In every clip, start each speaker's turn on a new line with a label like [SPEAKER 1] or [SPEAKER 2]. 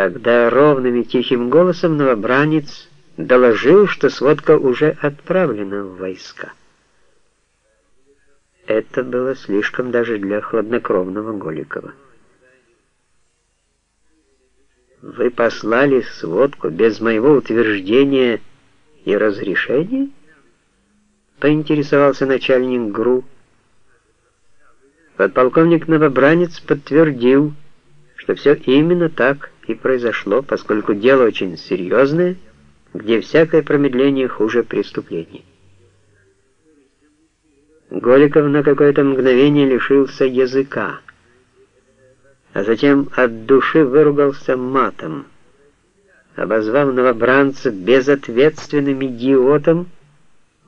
[SPEAKER 1] Тогда ровным и тихим голосом новобранец доложил, что сводка уже отправлена в войска. Это было слишком даже для хладнокровного Голикова. Вы послали сводку без моего утверждения и разрешения? Поинтересовался начальник ГРУ. Подполковник Новобранец подтвердил, что все именно так и произошло, поскольку дело очень серьезное, где всякое промедление хуже преступления. Голиков на какое-то мгновение лишился языка, а затем от души выругался матом, обозвав новобранца безответственным идиотом,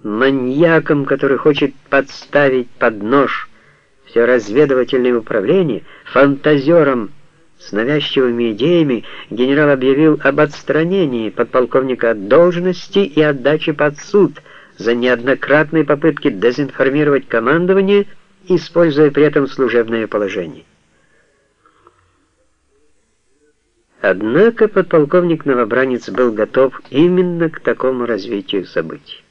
[SPEAKER 1] маньяком, который хочет подставить под нож все разведывательное управление, фантазером, с навязчивыми идеями генерал объявил об отстранении подполковника от должности и отдаче под суд за неоднократные попытки дезинформировать командование, используя при этом служебное положение. Однако подполковник Новобранец был готов именно к такому развитию событий.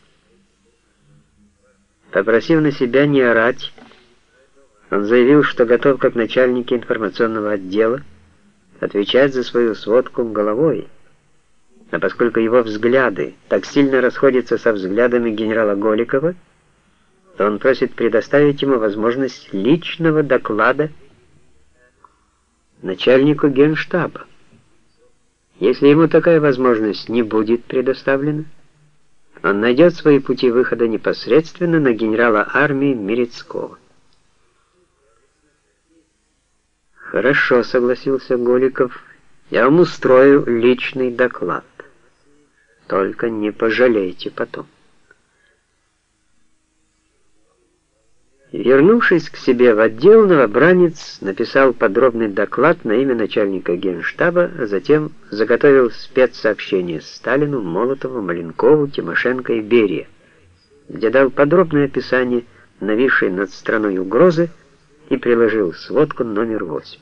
[SPEAKER 1] Попросив на себя не орать, он заявил, что готов как начальник информационного отдела отвечать за свою сводку головой. А поскольку его взгляды так сильно расходятся со взглядами генерала Голикова, то он просит предоставить ему возможность личного доклада начальнику генштаба. Если ему такая возможность не будет предоставлена, он найдет свои пути выхода непосредственно на генерала армии Мерецкого. «Хорошо», — согласился Голиков. «Я вам устрою личный доклад. Только не пожалейте потом». Вернувшись к себе в отдел, новобранец написал подробный доклад на имя начальника генштаба, а затем заготовил спецсообщение Сталину, Молотову, Маленкову, Тимошенко и Берия, где дал подробное описание нависшей над страной угрозы, и приложил сводку номер 8.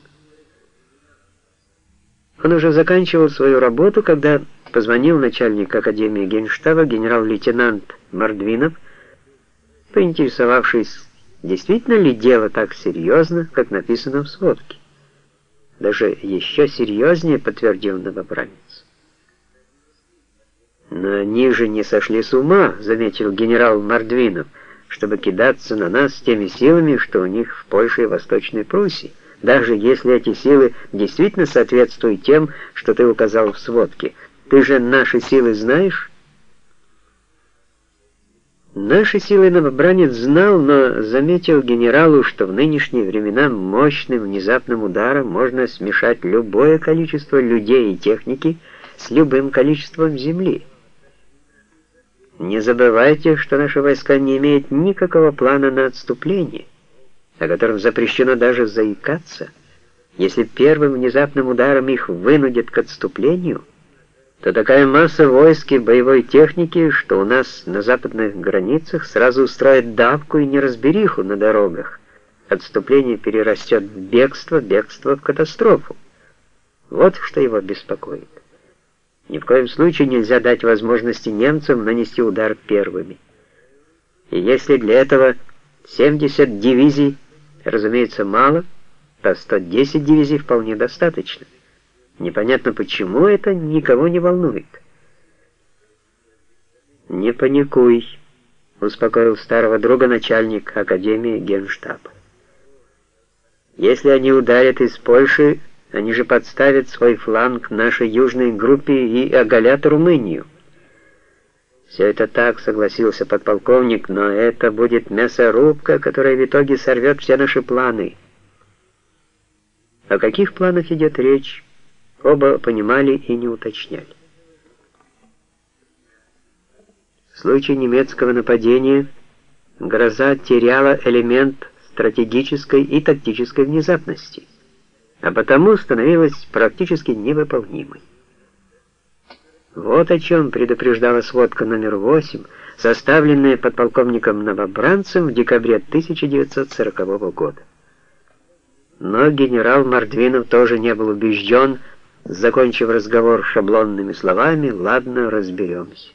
[SPEAKER 1] Он уже заканчивал свою работу, когда позвонил начальник Академии Генштаба генерал-лейтенант Мордвинов, поинтересовавшись, действительно ли дело так серьезно, как написано в сводке. Даже еще серьезнее подтвердил новобранец. «Но они же не сошли с ума», — заметил генерал Мордвинов, — чтобы кидаться на нас с теми силами, что у них в Польше и Восточной Пруссии, даже если эти силы действительно соответствуют тем, что ты указал в сводке. Ты же наши силы знаешь? Наши силы новобранец знал, но заметил генералу, что в нынешние времена мощным внезапным ударом можно смешать любое количество людей и техники с любым количеством земли. Не забывайте, что наши войска не имеют никакого плана на отступление, о котором запрещено даже заикаться. Если первым внезапным ударом их вынудят к отступлению, то такая масса войск и боевой техники, что у нас на западных границах сразу устроит давку и неразбериху на дорогах. Отступление перерастет в бегство, бегство в катастрофу. Вот что его беспокоит. Ни в коем случае нельзя дать возможности немцам нанести удар первыми. И если для этого 70 дивизий, разумеется, мало, то 110 дивизий вполне достаточно. Непонятно почему это никого не волнует. «Не паникуй», — успокоил старого друга начальник Академии Генштаба. «Если они ударят из Польши, они же подставят свой фланг нашей южной группе и оголят Румынию. Все это так, согласился подполковник, но это будет мясорубка, которая в итоге сорвет все наши планы. О каких планах идет речь, оба понимали и не уточняли. В случае немецкого нападения гроза теряла элемент стратегической и тактической внезапности а потому становилась практически невыполнимой. Вот о чем предупреждала сводка номер 8, составленная подполковником Новобранцем в декабре 1940 года. Но генерал Мордвинов тоже не был убежден закончив разговор шаблонными словами «Ладно, разберемся».